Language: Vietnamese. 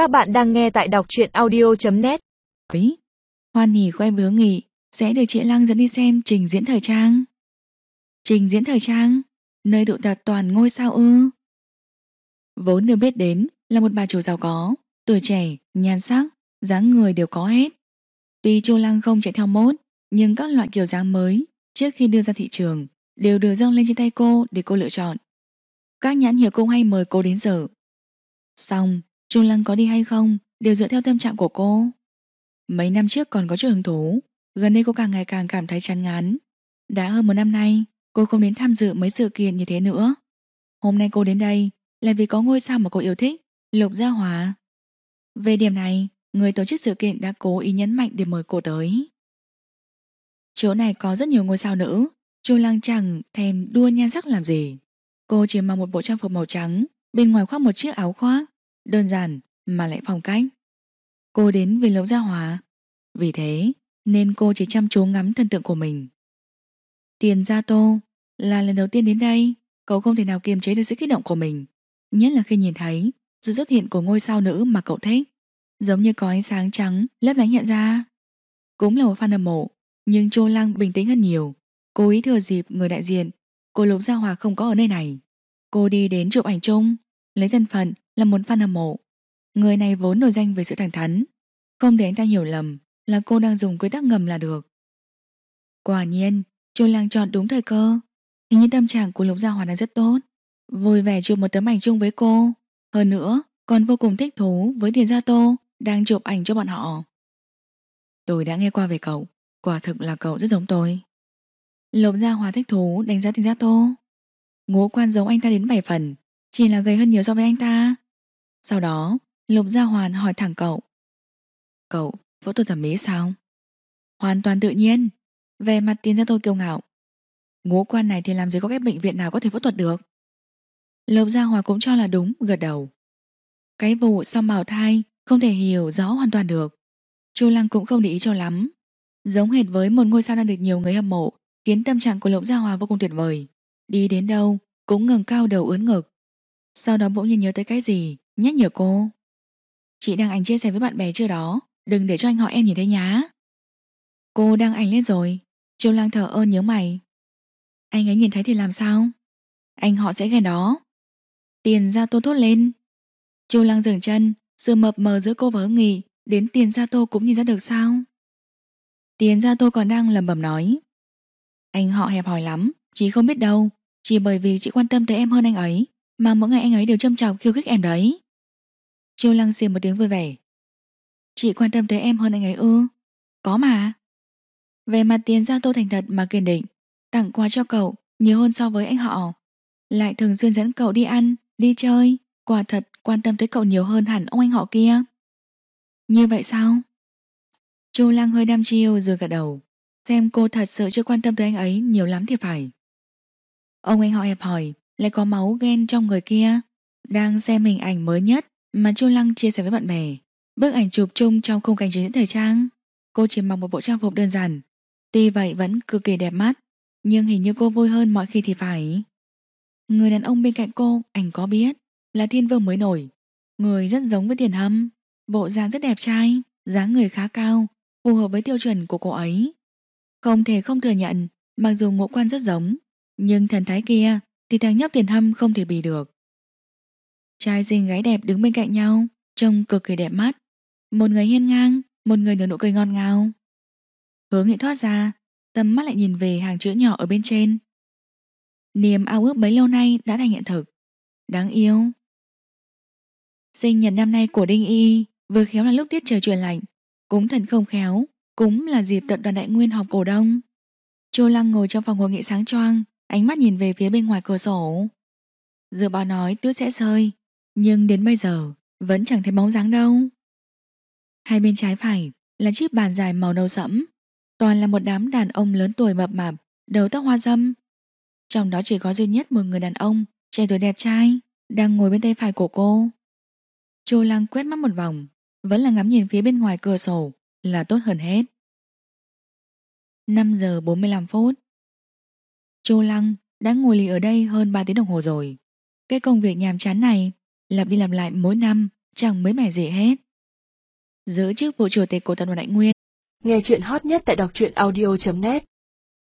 Các bạn đang nghe tại đọc truyện audio.net. Hoan hỉ của em hứa sẽ được chị Lăng dẫn đi xem trình diễn thời trang. Trình diễn thời trang, nơi tụ tập toàn ngôi sao ư. Vốn được biết đến là một bà chủ giàu có, tuổi trẻ, nhan sắc, dáng người đều có hết. Tuy Chu Lăng không chạy theo mốt, nhưng các loại kiểu dáng mới trước khi đưa ra thị trường đều được dâng lên trên tay cô để cô lựa chọn. Các nhãn hiệu cũng hay mời cô đến giờ. Xong, Trung Lăng có đi hay không đều dựa theo tâm trạng của cô. Mấy năm trước còn có chút hứng thú, gần đây cô càng ngày càng cảm thấy chán ngán. Đã hơn một năm nay, cô không đến tham dự mấy sự kiện như thế nữa. Hôm nay cô đến đây là vì có ngôi sao mà cô yêu thích, Lục Gia Hòa. Về điểm này, người tổ chức sự kiện đã cố ý nhấn mạnh để mời cô tới. Chỗ này có rất nhiều ngôi sao nữ, Chu Lăng chẳng thèm đua nhan sắc làm gì. Cô chỉ mặc một bộ trang phục màu trắng, bên ngoài khoác một chiếc áo khoác, đơn giản mà lại phong cách. Cô đến vì lỗ Gia Hòa, vì thế nên cô chỉ chăm chú ngắm thần tượng của mình. Tiền Gia Tô là lần đầu tiên đến đây, cậu không thể nào kiềm chế được sự kích động của mình, nhất là khi nhìn thấy sự xuất hiện của ngôi sao nữ mà cậu thích, giống như có ánh sáng trắng lấp lánh hiện ra. Cũng là một fan hâm mộ, nhưng Chu Lăng bình tĩnh hơn nhiều. Cô ý thừa dịp người đại diện, cô Lục Gia Hòa không có ở nơi này. Cô đi đến chụp ảnh chung, lấy thân phận là một fan hâm mộ. Người này vốn nổi danh về sự thẳng thắn, không để anh ta hiểu lầm là cô đang dùng quy tắc ngầm là được. Quả nhiên, Chu Lang chọn đúng thời cơ. Hình như tâm trạng của Lục Gia Hòa đang rất tốt. Vui vẻ chụp một tấm ảnh chung với cô. Hơn nữa, còn vô cùng thích thú với Tiền Gia Tô đang chụp ảnh cho bọn họ. Tôi đã nghe qua về cậu, quả thực là cậu rất giống tôi. Lục Gia Hòa thích thú đánh giá Tiền Gia Tô. Ngũ quan giống anh ta đến 7 phần, chỉ là gầy hơn nhiều so với anh ta. Sau đó, Lục Gia Hoàn hỏi thẳng cậu. Cậu, phẫu thuật thẩm mỹ sao? Hoàn toàn tự nhiên. Về mặt Tiền Gia tôi kiêu ngạo. Ngũ quan này thì làm gì có cái bệnh viện nào có thể phẫu thuật được. Lục Gia Hòa cũng cho là đúng, gật đầu. Cái vụ sau bào thai không thể hiểu rõ hoàn toàn được. Chu Lăng cũng không để ý cho lắm. Giống hệt với một ngôi sao đang được nhiều người hâm mộ, khiến tâm trạng của Lục Gia Hòa vô cùng tuyệt vời. Đi đến đâu cũng ngẩng cao đầu ướn ngực. Sau đó bỗng nhiên nhớ tới cái gì, nhắc nhở cô. Chị đăng ảnh chia sẻ với bạn bè chưa đó, đừng để cho anh họ em nhìn thấy nhá. Cô đăng ảnh lên rồi, Châu Lang thở ơn nhớ mày. Anh ấy nhìn thấy thì làm sao? Anh họ sẽ ghen đó. Tiền ra tô thốt lên. Châu Lang dừng chân, sự mập mờ giữa cô và hướng nghị, đến tiền gia tô cũng nhìn ra được sao? Tiền gia tô còn đang lầm bầm nói. Anh họ hẹp hòi lắm, chị không biết đâu, chỉ bởi vì chị quan tâm tới em hơn anh ấy, mà mỗi ngày anh ấy đều châm chọc khiêu khích em đấy. Chiêu lăng xiềm một tiếng vui vẻ. Chị quan tâm tới em hơn anh ấy ư? Có mà. Về mặt tiền giao tô thành thật mà kiên định, tặng quà cho cậu nhiều hơn so với anh họ. Lại thường xuyên dẫn cậu đi ăn, đi chơi, quả thật quan tâm tới cậu nhiều hơn hẳn ông anh họ kia. Như vậy sao? Chu Lăng hơi đam chiêu rồi gật đầu. Xem cô thật sự chưa quan tâm tới anh ấy nhiều lắm thì phải. Ông anh họ hẹp hỏi, lại có máu ghen trong người kia. Đang xem hình ảnh mới nhất mà Chu Lăng chia sẻ với bạn bè. Bức ảnh chụp chung trong khung cảnh trình diễn thời trang. Cô chỉ mặc một bộ trang phục đơn giản. Tuy vậy vẫn cực kỳ đẹp mắt. Nhưng hình như cô vui hơn mọi khi thì phải. Người đàn ông bên cạnh cô, ảnh có biết, là thiên vương mới nổi. Người rất giống với tiền hâm. Bộ dáng rất đẹp trai, dáng người khá cao, phù hợp với tiêu chuẩn của cô ấy. Không thể không thừa nhận, mặc dù ngũ quan rất giống, nhưng thần thái kia thì thằng nhóc tiền hâm không thể bì được. Trai xinh gái đẹp đứng bên cạnh nhau, trông cực kỳ đẹp mắt. Một người hiên ngang, một người nở nụ cười ngon ngào. Hướng nghị thoát ra, tầm mắt lại nhìn về hàng chữ nhỏ ở bên trên. Niềm ao ước bấy lâu nay đã thành hiện thực. Đáng yêu. Sinh nhật năm nay của Đinh Y vừa khéo là lúc tiết trời chuyển lạnh, cúng thần không khéo, cúng là dịp tập đoàn đại nguyên họp cổ đông. Chu Lăng ngồi trong phòng hội nghị sáng choang, ánh mắt nhìn về phía bên ngoài cửa sổ. Dự báo nói tuyết sẽ rơi, nhưng đến bây giờ vẫn chẳng thấy bóng dáng đâu. Hai bên trái phải là chiếc bàn dài màu nâu sẫm, toàn là một đám đàn ông lớn tuổi mập mạp, đầu tóc hoa dâm. Trong đó chỉ có duy nhất một người đàn ông, trẻ tuổi đẹp trai, đang ngồi bên tay phải của cô. Chu Lăng quét mắt một vòng, vẫn là ngắm nhìn phía bên ngoài cửa sổ, là tốt hơn hết. 5 giờ 45 phút. Châu Lăng đã ngồi lì ở đây hơn 3 tiếng đồng hồ rồi. Cái công việc nhàm chán này lặp đi lặp lại mỗi năm chẳng mấy mẻ gì hết. Giữ chức vụ chủ tịch của tập đoàn Đại Nguyên. Nghe chuyện hot nhất tại đọc truyện audio.net